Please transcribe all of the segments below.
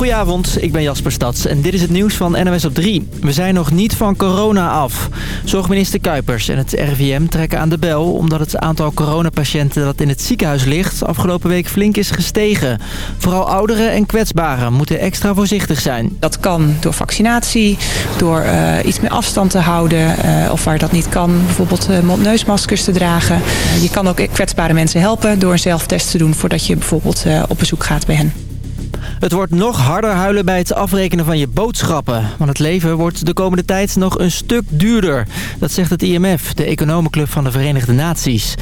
Goedenavond, ik ben Jasper Stads en dit is het nieuws van NOS op 3. We zijn nog niet van corona af. Zorgminister Kuipers en het RIVM trekken aan de bel... omdat het aantal coronapatiënten dat in het ziekenhuis ligt... afgelopen week flink is gestegen. Vooral ouderen en kwetsbaren moeten extra voorzichtig zijn. Dat kan door vaccinatie, door uh, iets meer afstand te houden... Uh, of waar dat niet kan, bijvoorbeeld uh, mond-neusmaskers te dragen. je kan ook kwetsbare mensen helpen door een zelftest te doen... voordat je bijvoorbeeld op bezoek gaat bij hen. Het wordt nog harder huilen bij het afrekenen van je boodschappen. Want het leven wordt de komende tijd nog een stuk duurder. Dat zegt het IMF, de economenclub van de Verenigde Naties.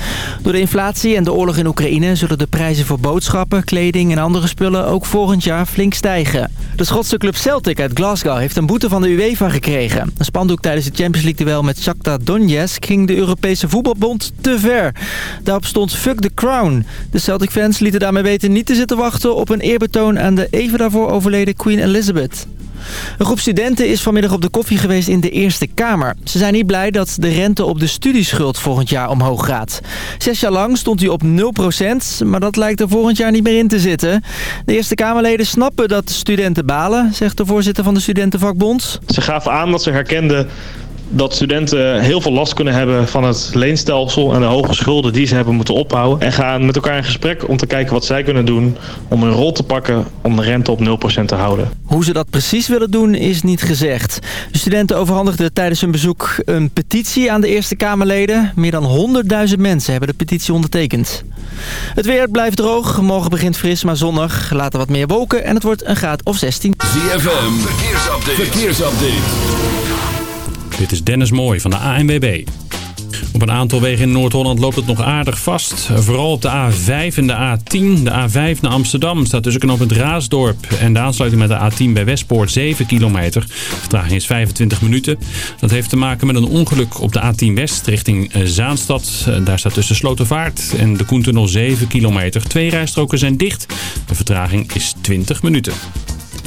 Door de inflatie en de oorlog in Oekraïne... zullen de prijzen voor boodschappen, kleding en andere spullen... ook volgend jaar flink stijgen. De Schotse club Celtic uit Glasgow heeft een boete van de UEFA gekregen. Een spandoek tijdens het Champions League-duel met Shakhtar Donetsk... ging de Europese voetbalbond te ver. Daarop stond Fuck the Crown. De Celtic-fans lieten daarmee weten niet te zitten wachten... op een eerbetoon de even daarvoor overleden Queen Elizabeth. Een groep studenten is vanmiddag op de koffie geweest in de Eerste Kamer. Ze zijn niet blij dat de rente op de studieschuld volgend jaar omhoog gaat. Zes jaar lang stond hij op 0%, maar dat lijkt er volgend jaar niet meer in te zitten. De Eerste Kamerleden snappen dat studenten balen, zegt de voorzitter van de Studentenvakbond. Ze gaven aan dat ze herkenden dat studenten heel veel last kunnen hebben van het leenstelsel en de hoge schulden die ze hebben moeten opbouwen. En gaan met elkaar in gesprek om te kijken wat zij kunnen doen om een rol te pakken om de rente op 0% te houden. Hoe ze dat precies willen doen is niet gezegd. De studenten overhandigden tijdens hun bezoek een petitie aan de Eerste Kamerleden. Meer dan 100.000 mensen hebben de petitie ondertekend. Het weer blijft droog. Morgen begint fris, maar zonnig. Later wat meer wolken en het wordt een graad of 16. ZFM, verkeersupdate. verkeersupdate. Dit is Dennis Mooi van de ANWB. Op een aantal wegen in Noord-Holland loopt het nog aardig vast. Vooral op de A5 en de A10. De A5 naar Amsterdam staat tussen knop het Raasdorp en de aansluiting met de A10 bij Westpoort 7 kilometer. Vertraging is 25 minuten. Dat heeft te maken met een ongeluk op de A10 West richting eh, Zaanstad. Daar staat tussen Slotervaart en de Koentunnel 7 kilometer. Twee rijstroken zijn dicht. De vertraging is 20 minuten.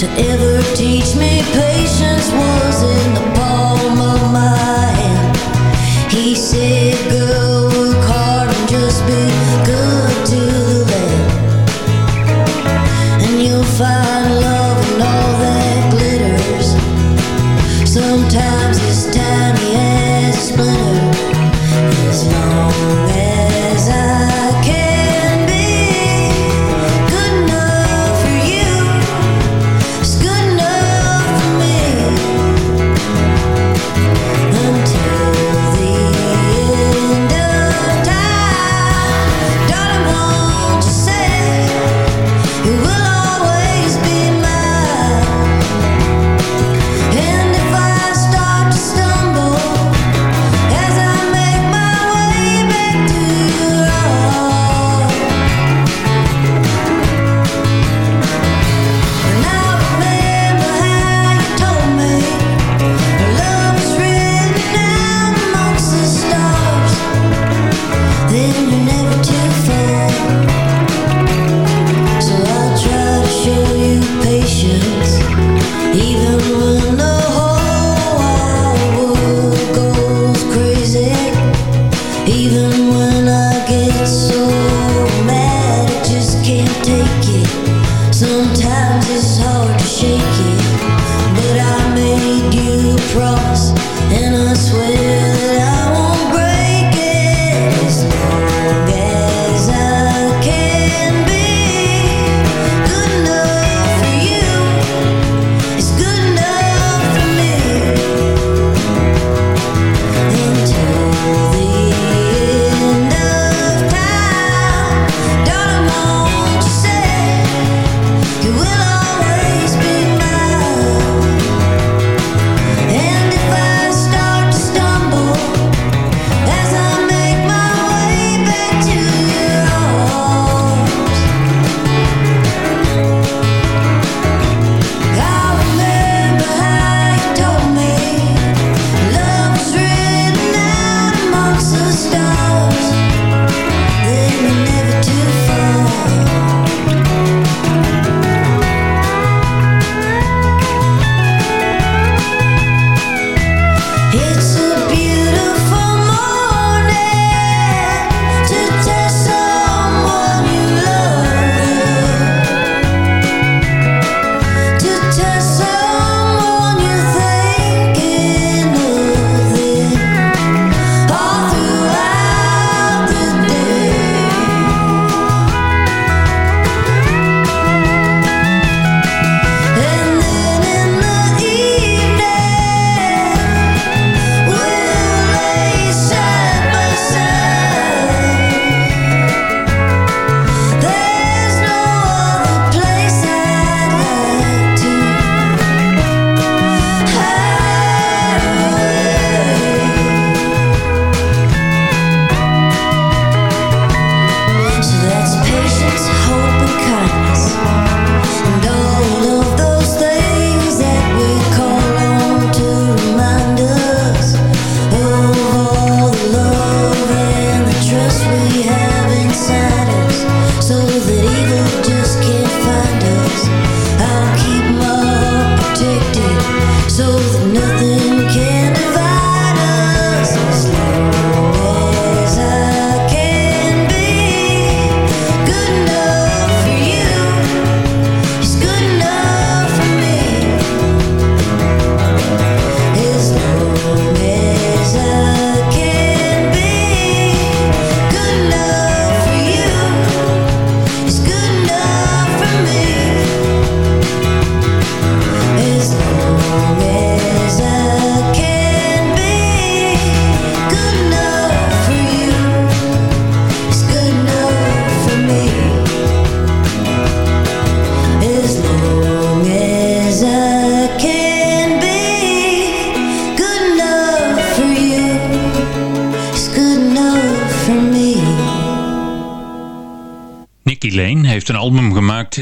to ever teach me pain.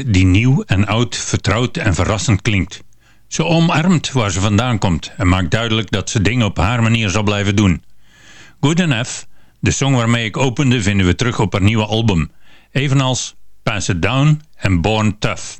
Die nieuw en oud, vertrouwd en verrassend klinkt. Ze omarmt waar ze vandaan komt en maakt duidelijk dat ze dingen op haar manier zal blijven doen. Good Enough, de song waarmee ik opende, vinden we terug op haar nieuwe album. Evenals Pass It Down en Born Tough.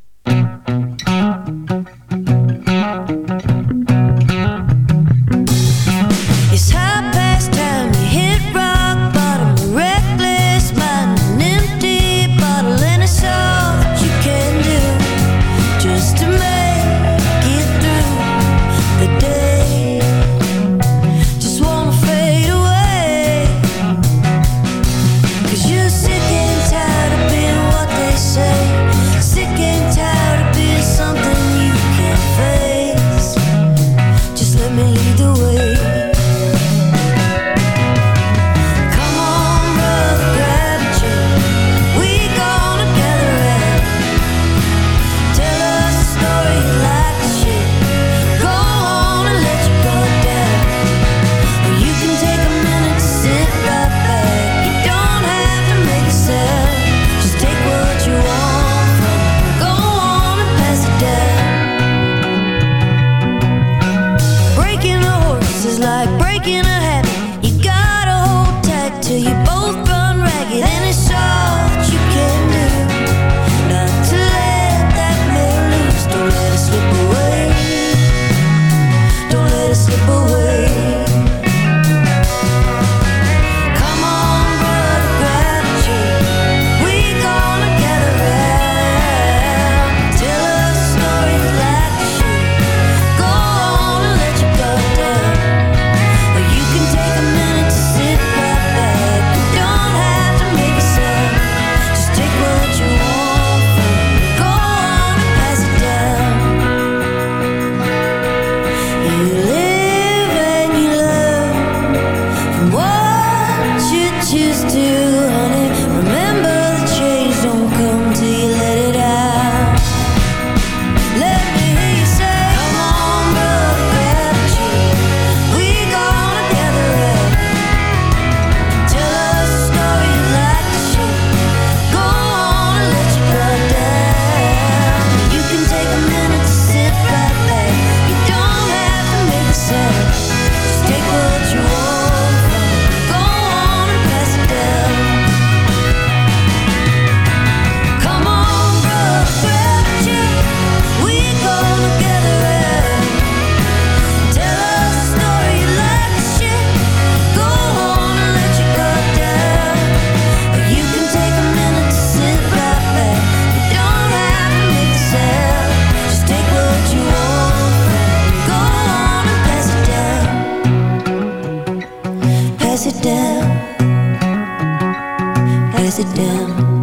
Pass it down. Pass it down.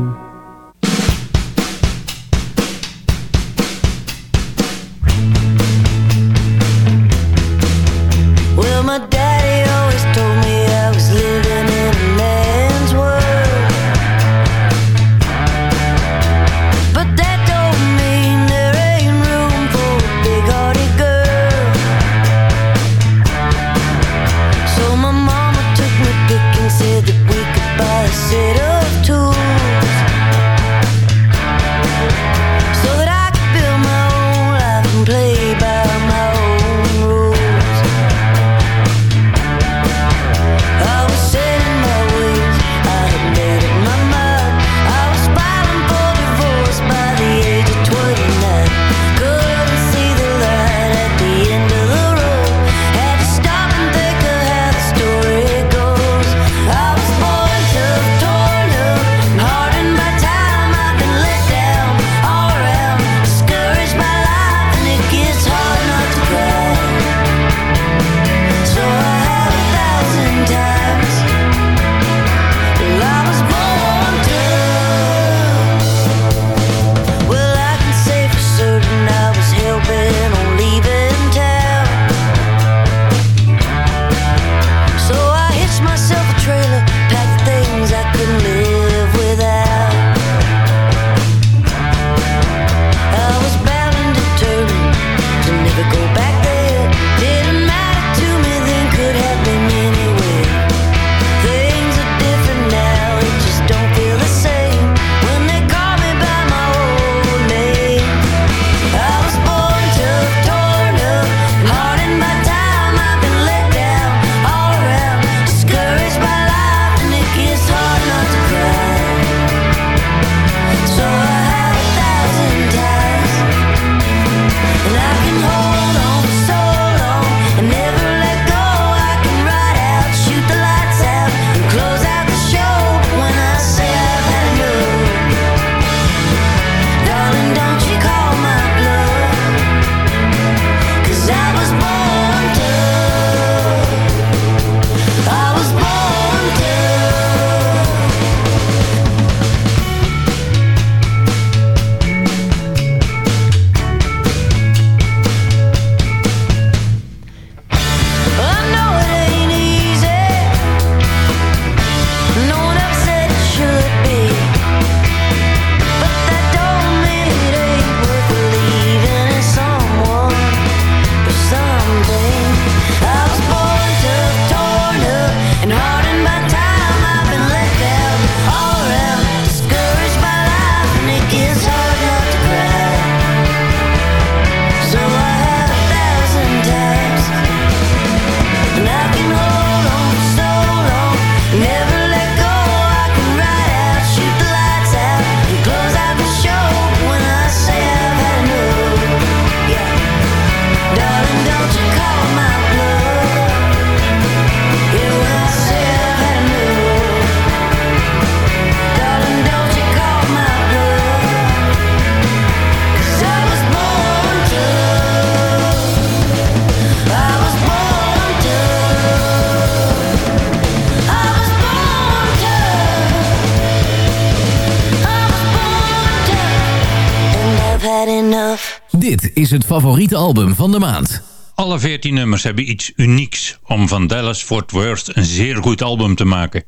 Is het favoriete album van de maand. Alle 14 nummers hebben iets unieks om van Dallas Fort Worth een zeer goed album te maken.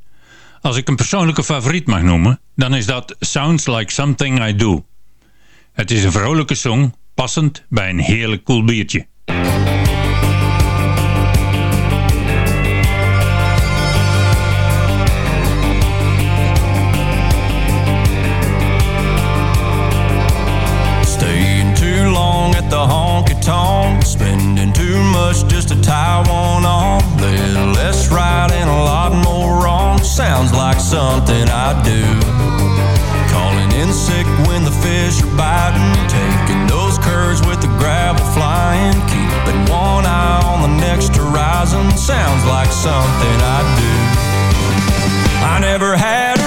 Als ik een persoonlijke favoriet mag noemen, dan is dat Sounds Like Something I Do. Het is een vrolijke song, passend bij een heerlijk koel biertje. Spending too much just to tie one on. Little less right and a lot more wrong. Sounds like something I do. Calling in sick when the fish are biting, taking those curves with the gravel flying, keeping one eye on the next horizon. Sounds like something I do. I never had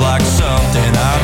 like something I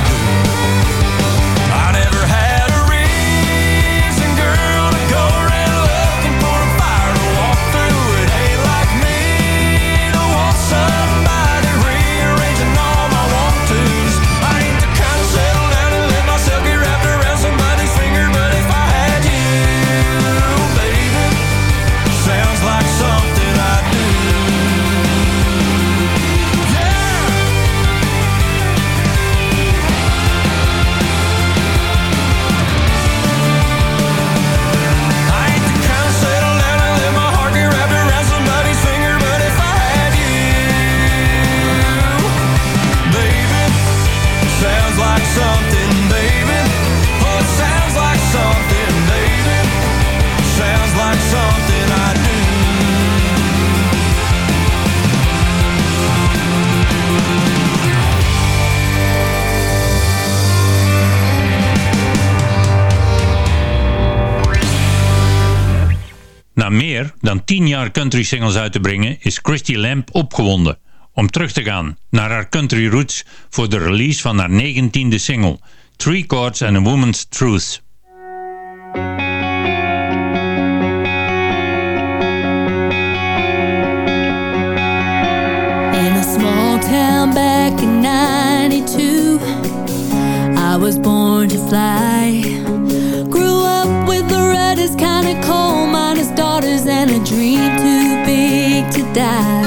dan 10 jaar country singles uit te brengen is Christy Lamb opgewonden om terug te gaan naar haar country roots voor de release van haar 19e single Three Chords and a Woman's Truth. In a small town back in 92 I was born to fly die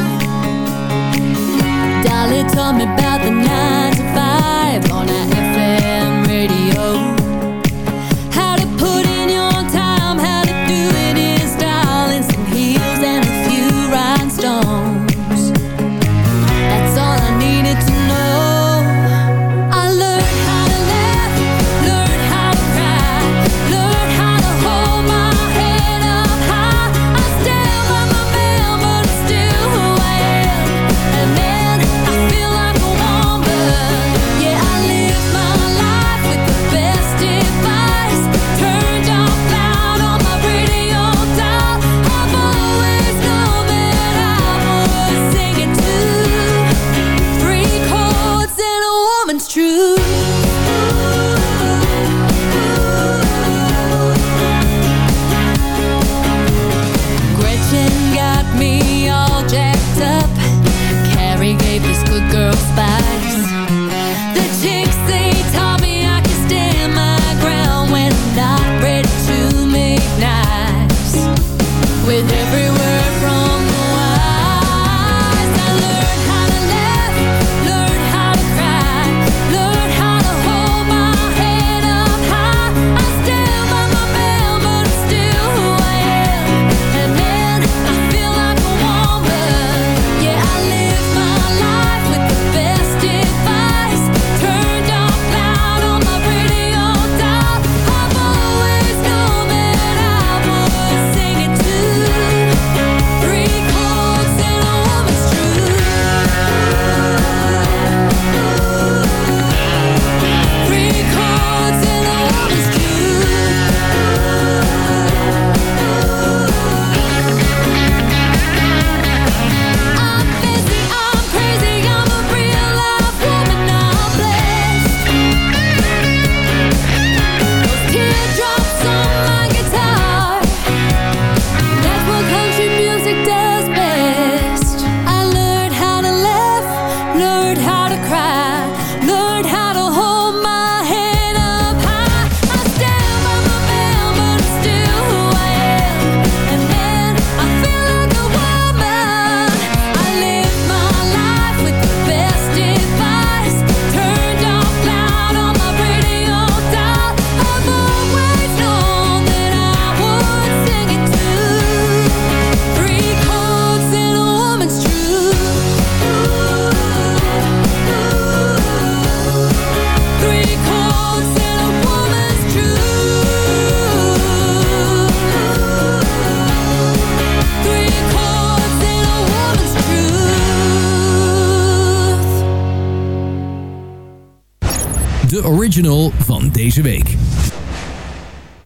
week.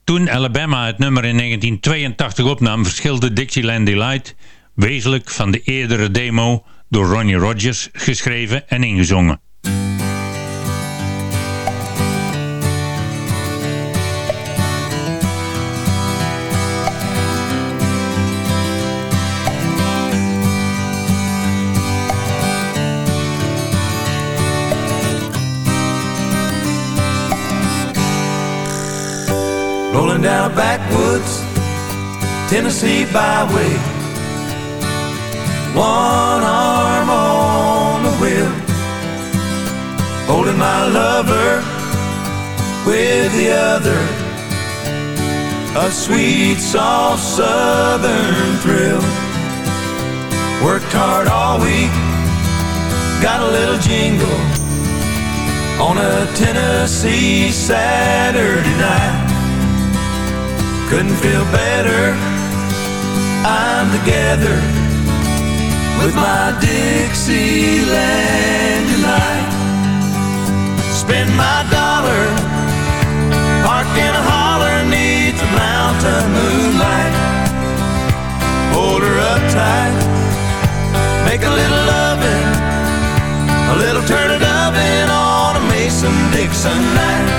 Toen Alabama het nummer in 1982 opnam verschilde Dixieland Delight wezenlijk van de eerdere demo door Ronnie Rogers geschreven en ingezongen. Down a backwoods Tennessee byway. One arm on the wheel, holding my lover with the other. A sweet, soft southern thrill. Worked hard all week, got a little jingle on a Tennessee night. Couldn't feel better. I'm together with my Dixieland delight. Spend my dollar, park in a holler neath the mountain moonlight. Hold her up tight, make a little loving, a little turn it oven on a Mason-Dixon night.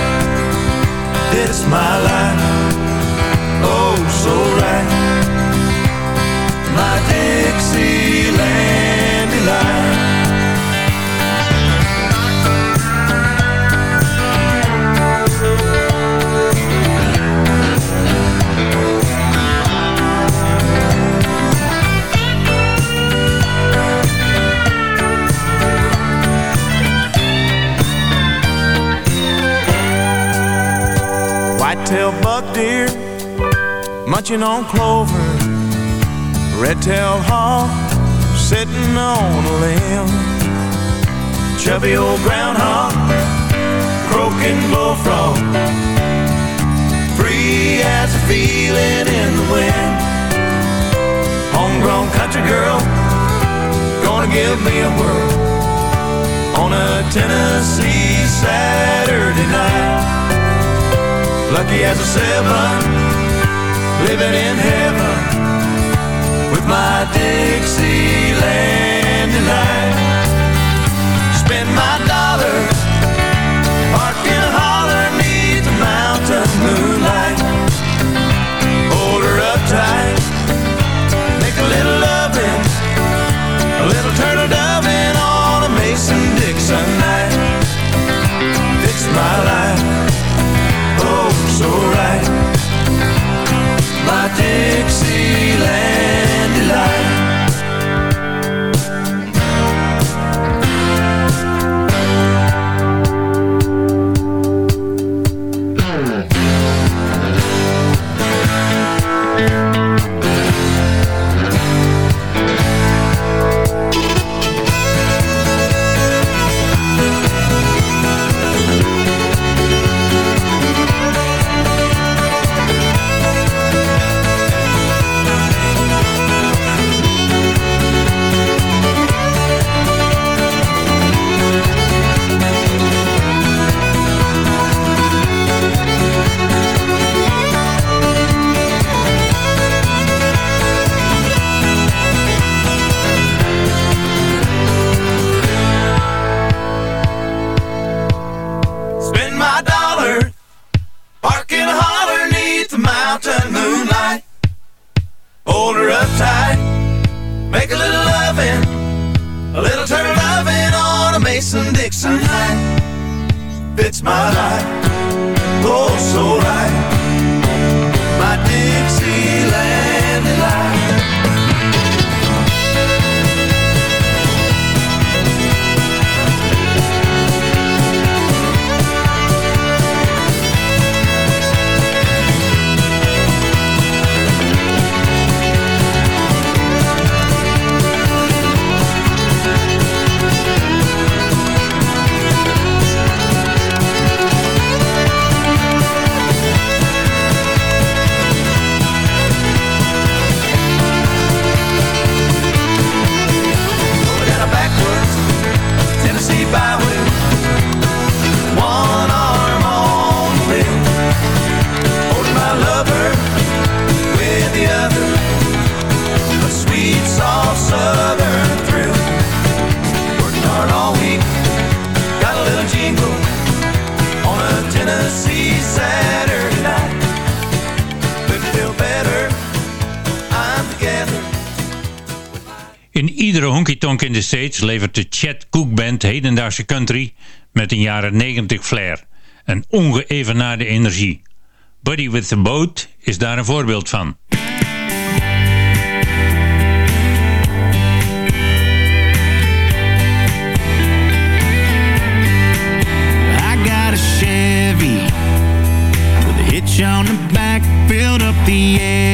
It's my life so right. My Dixieland delight. White-tailed buck deer munching on clover. Red-tailed hawk sitting on a limb. Chubby old groundhog croaking bullfrog. Free as a feeling in the wind. Homegrown country girl gonna give me a whirl on a Tennessee Saturday night. Lucky as a seven living in heaven with my Dixieland delight. levert de Chad Cook Band hedendaagse country met een jaren 90 flair. en ongeëvenaarde energie. Buddy with the Boat is daar een voorbeeld van. on the back, filled up the air.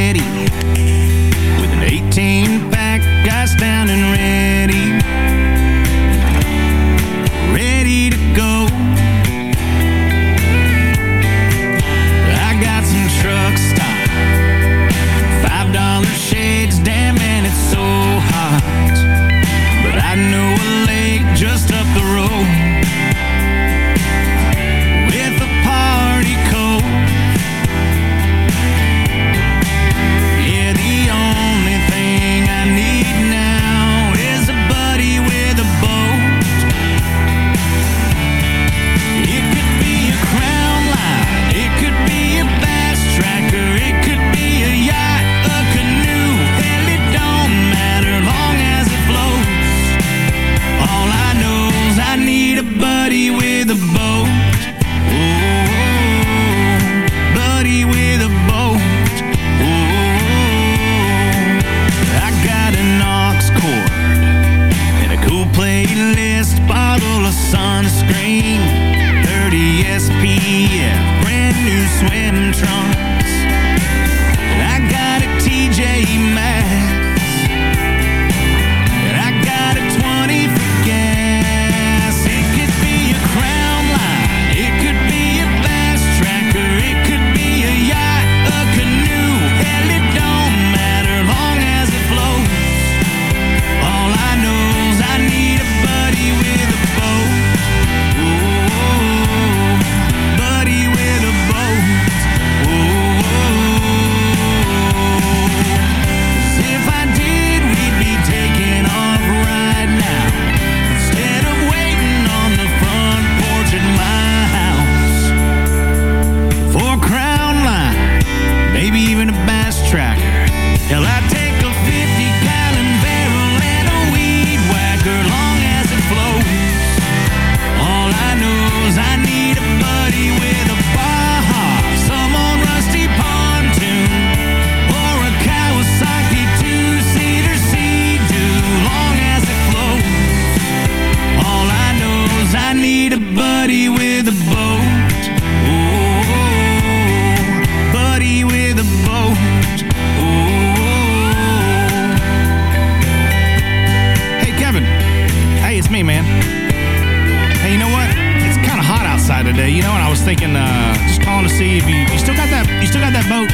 see if you, you still got that you still got that boat.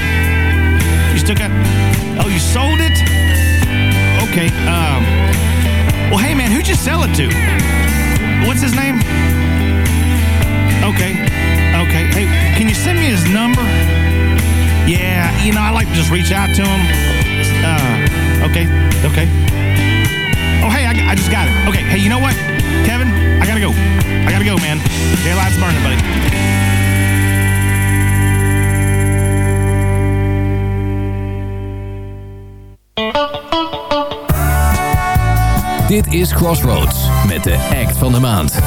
You still got Oh, you sold it? Okay. Um Well hey man, who'd you sell it to? What's his name? Okay. Okay. Hey, can you send me his number? Yeah, you know, I like to just reach out to him. Uh, okay, okay. Dit is Crossroads met de act van de maand.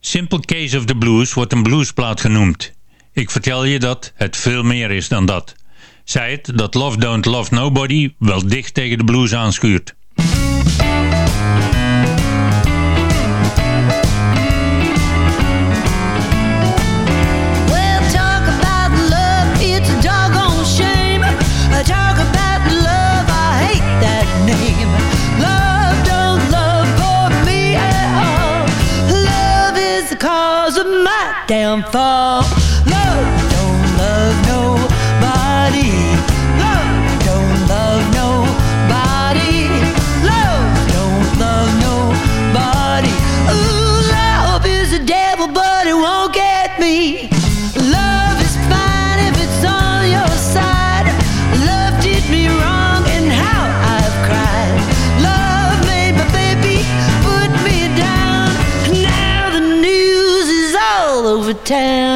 Simple Case of the Blues wordt een bluesplaat genoemd. Ik vertel je dat het veel meer is dan dat. Zij het dat Love Don't Love Nobody wel dicht tegen de blues aanschuurt. my downfall. Love. town.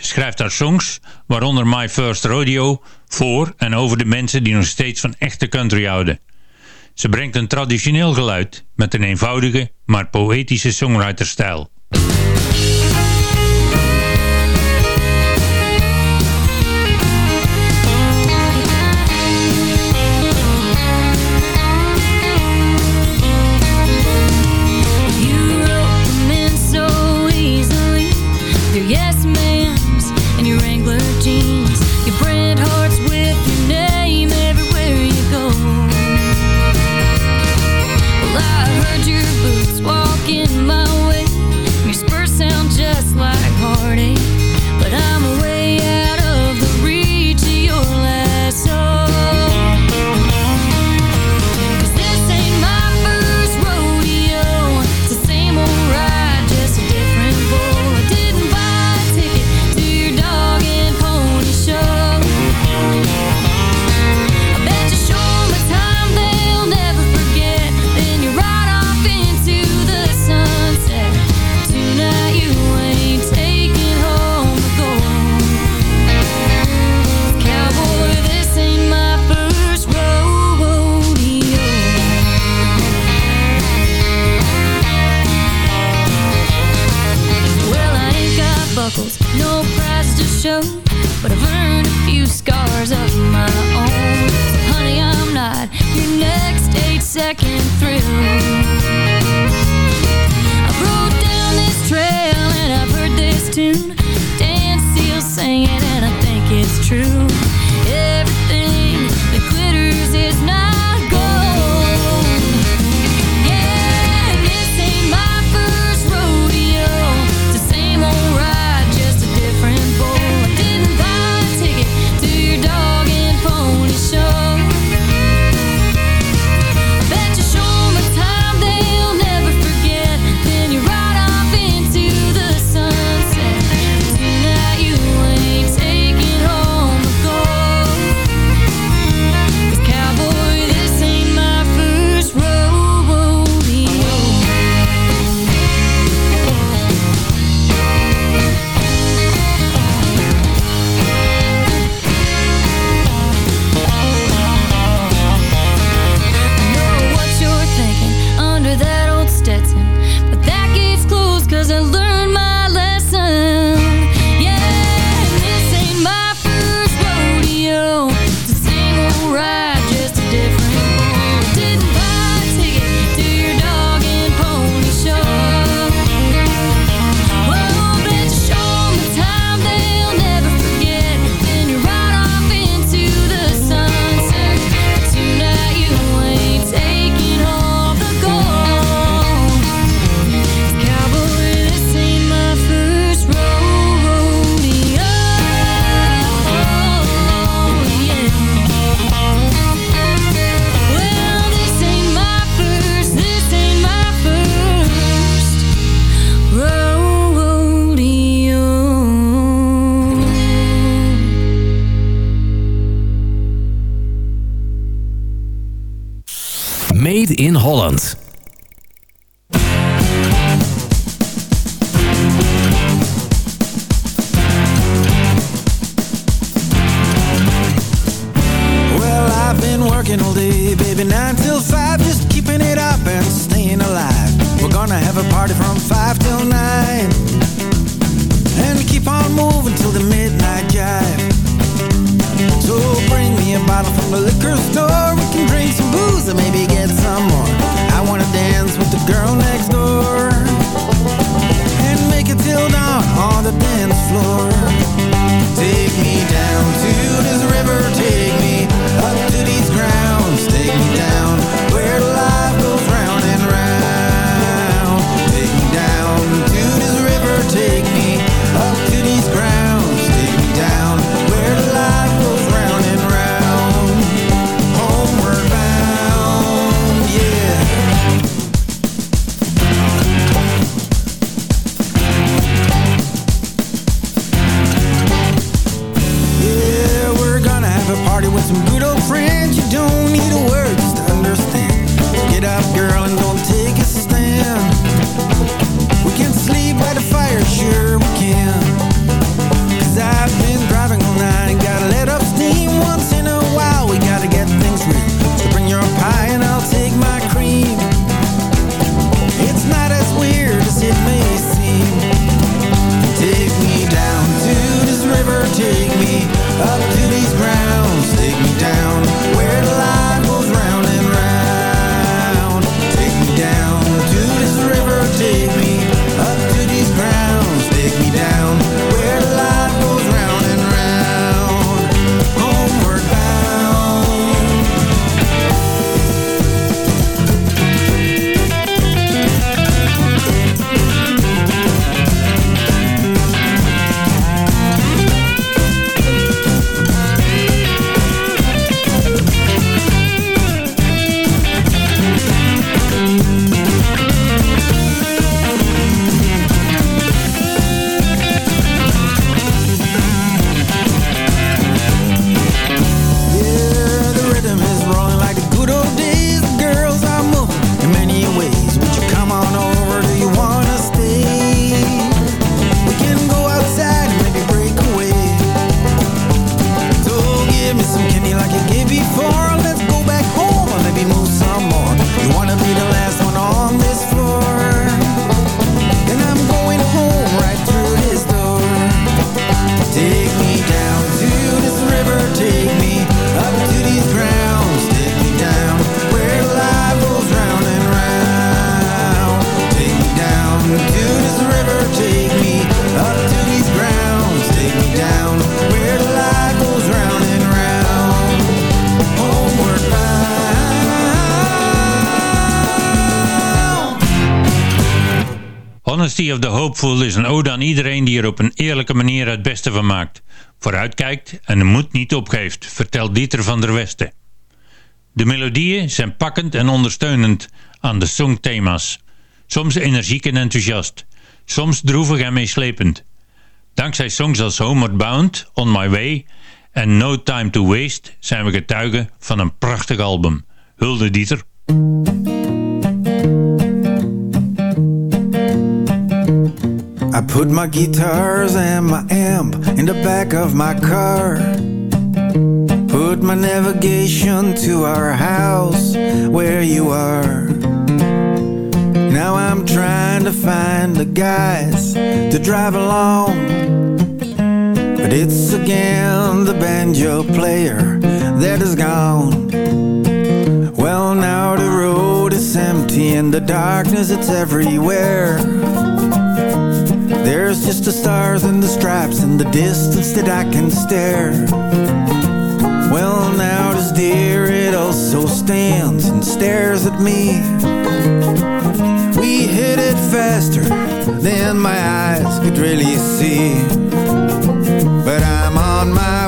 Schrijft haar songs, waaronder My First Rodeo, voor en over de mensen die nog steeds van echte country houden. Ze brengt een traditioneel geluid met een eenvoudige, maar poëtische songwriterstijl. MUZIEK Of the Hopeful is een ode aan iedereen die er op een eerlijke manier het beste van maakt. Vooruitkijkt en de moed niet opgeeft, vertelt Dieter van der Westen. De melodieën zijn pakkend en ondersteunend aan de songthema's. Soms energiek en enthousiast, soms droevig en meeslepend. Dankzij songs als Homeward Bound, On My Way en No Time to Waste zijn we getuigen van een prachtig album. Hulde Dieter. I put my guitars and my amp in the back of my car. Put my navigation to our house where you are. Now I'm trying to find the guys to drive along. But it's again the banjo player that is gone. Well now the road is empty and the darkness it's everywhere. There's just the stars and the stripes and the distance that I can stare. Well now this deer it also stands and stares at me. We hit it faster than my eyes could really see. But I'm on my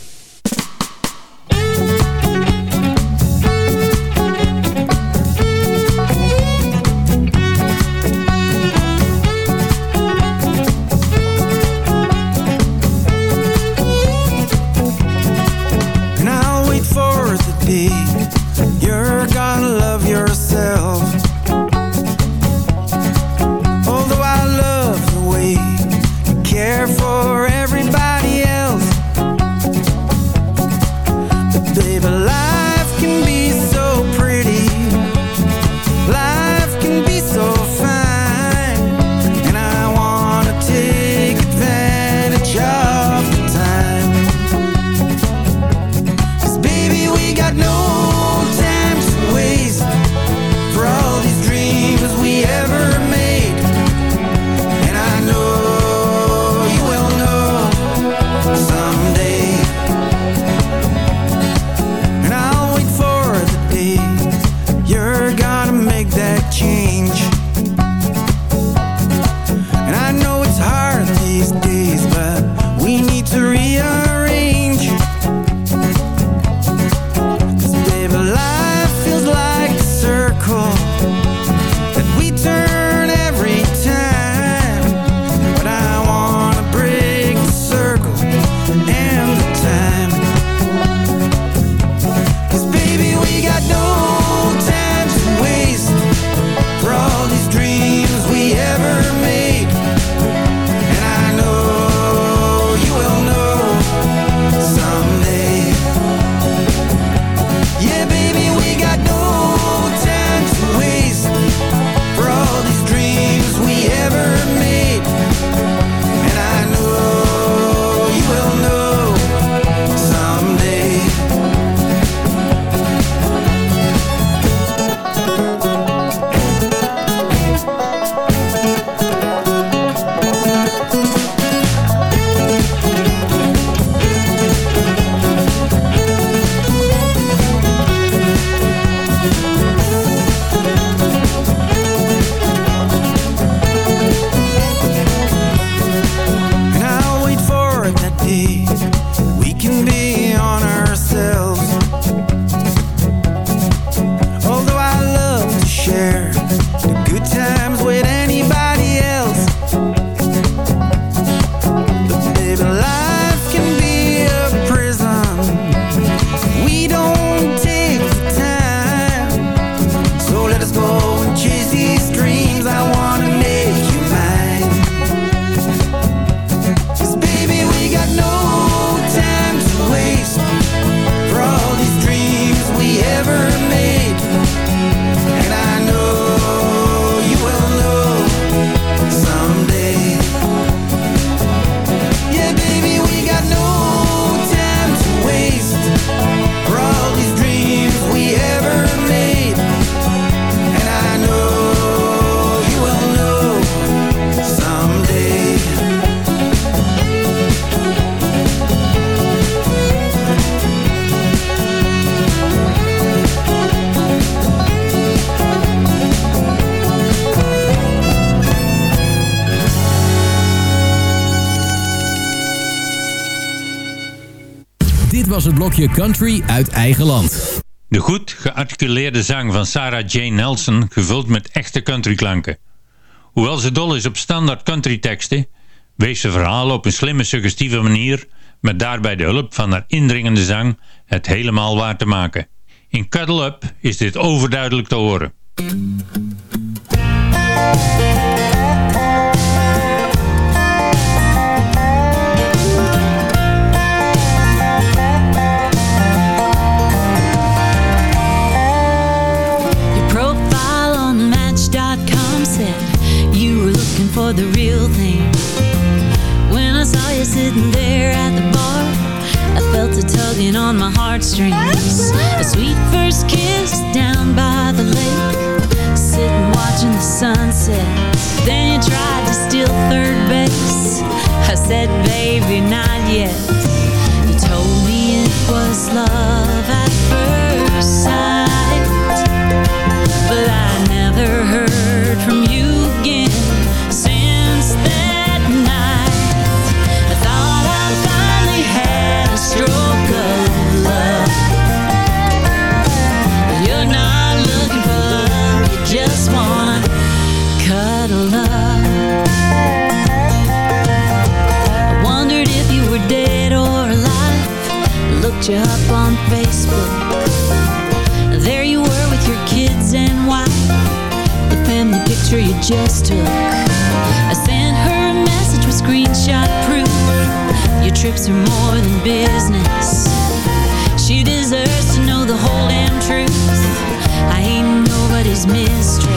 Blokje country uit eigen land. De goed gearticuleerde zang van Sarah Jane Nelson gevuld met echte countryklanken. Hoewel ze dol is op standaard country teksten, wees ze verhalen op een slimme suggestieve manier met daarbij de hulp van haar indringende zang het helemaal waar te maken. In Cuddle Up is dit overduidelijk te horen. The real thing. When I saw you sitting there at the bar, I felt a tugging on my heartstrings. A sweet first kiss down by the lake, sitting watching the sunset. Then you tried to steal third base. I said, baby, not yet. You told me it was love you up on Facebook. There you were with your kids and wife. The family picture you just took. I sent her a message with screenshot proof. Your trips are more than business. She deserves to know the whole damn truth. I ain't nobody's mistress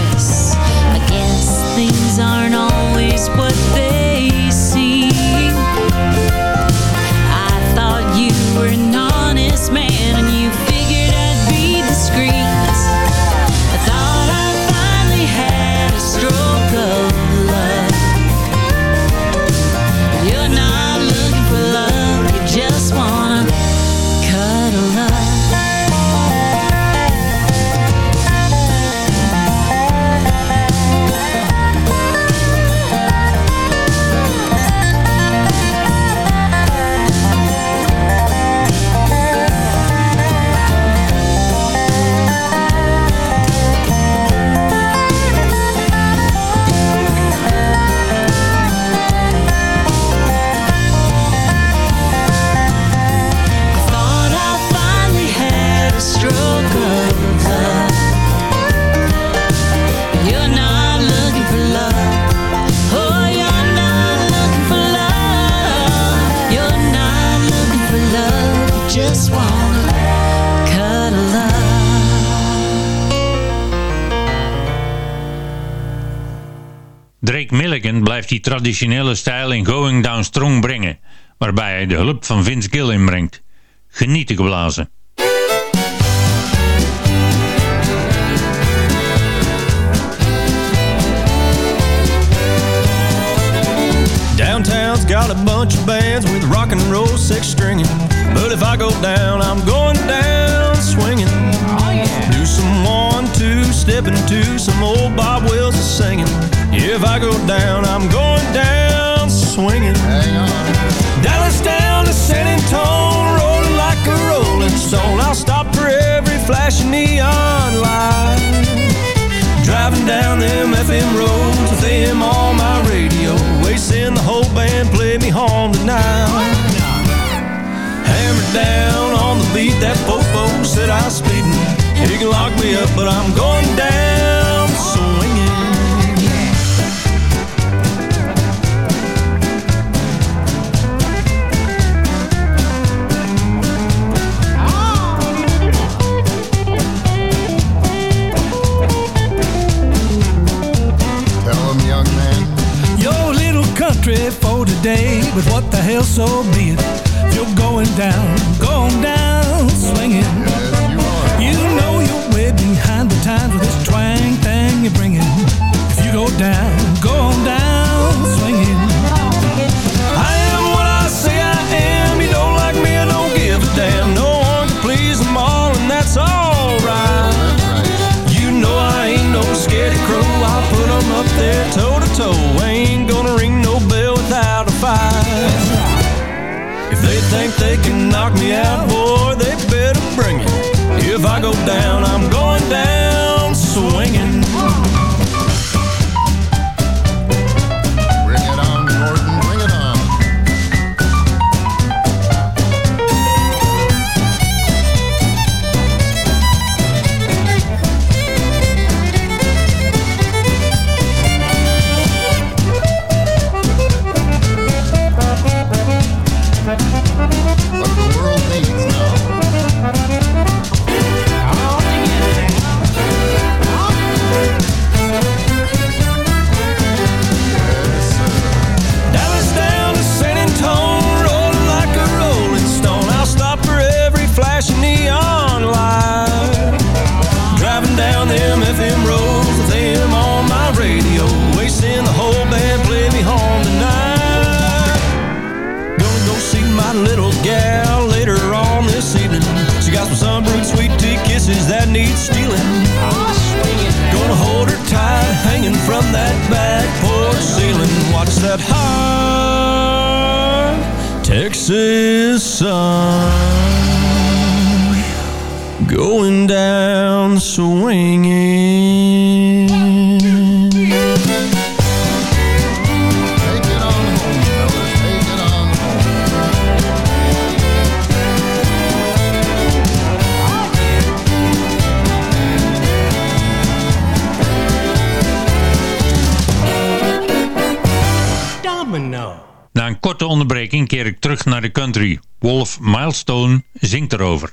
traditionele stijl in Going Down Strong brengen, waarbij hij de hulp van Vince Gill inbrengt. Genieten geblazen. Downtown's got a bunch of bands with rock and roll six stringing. But if I go down, I'm going down swinging. Do some one, two, stepping to some old Bob Wills singing. Yeah, if I go down, I'm going down swinging. Dallas down to San Antonio, rolling like a rolling stone. I'll stop for every flashing neon light. Driving down them FM roads with them on my radio. Wasting the whole band, play me home tonight. Hammered down on the beat, that fofo said I'm speeding. He can lock me up, but I'm going down today, but what the hell, so be it. If you're going down, going down, swinging. You know you're way behind the times with this twang thing you're bringing. If you go down, go on down, swinging. I am what I say I am. You don't like me, I don't give a damn. No one can please them all, and that's alright. You know I ain't no scaredy crow. I'll put 'em up there toe to toe. They think they can knock me out, boy, they better bring it. If I go down, I'm going. Texas sun going down swinging. keer ik terug naar de country. Wolf Milestone zingt erover.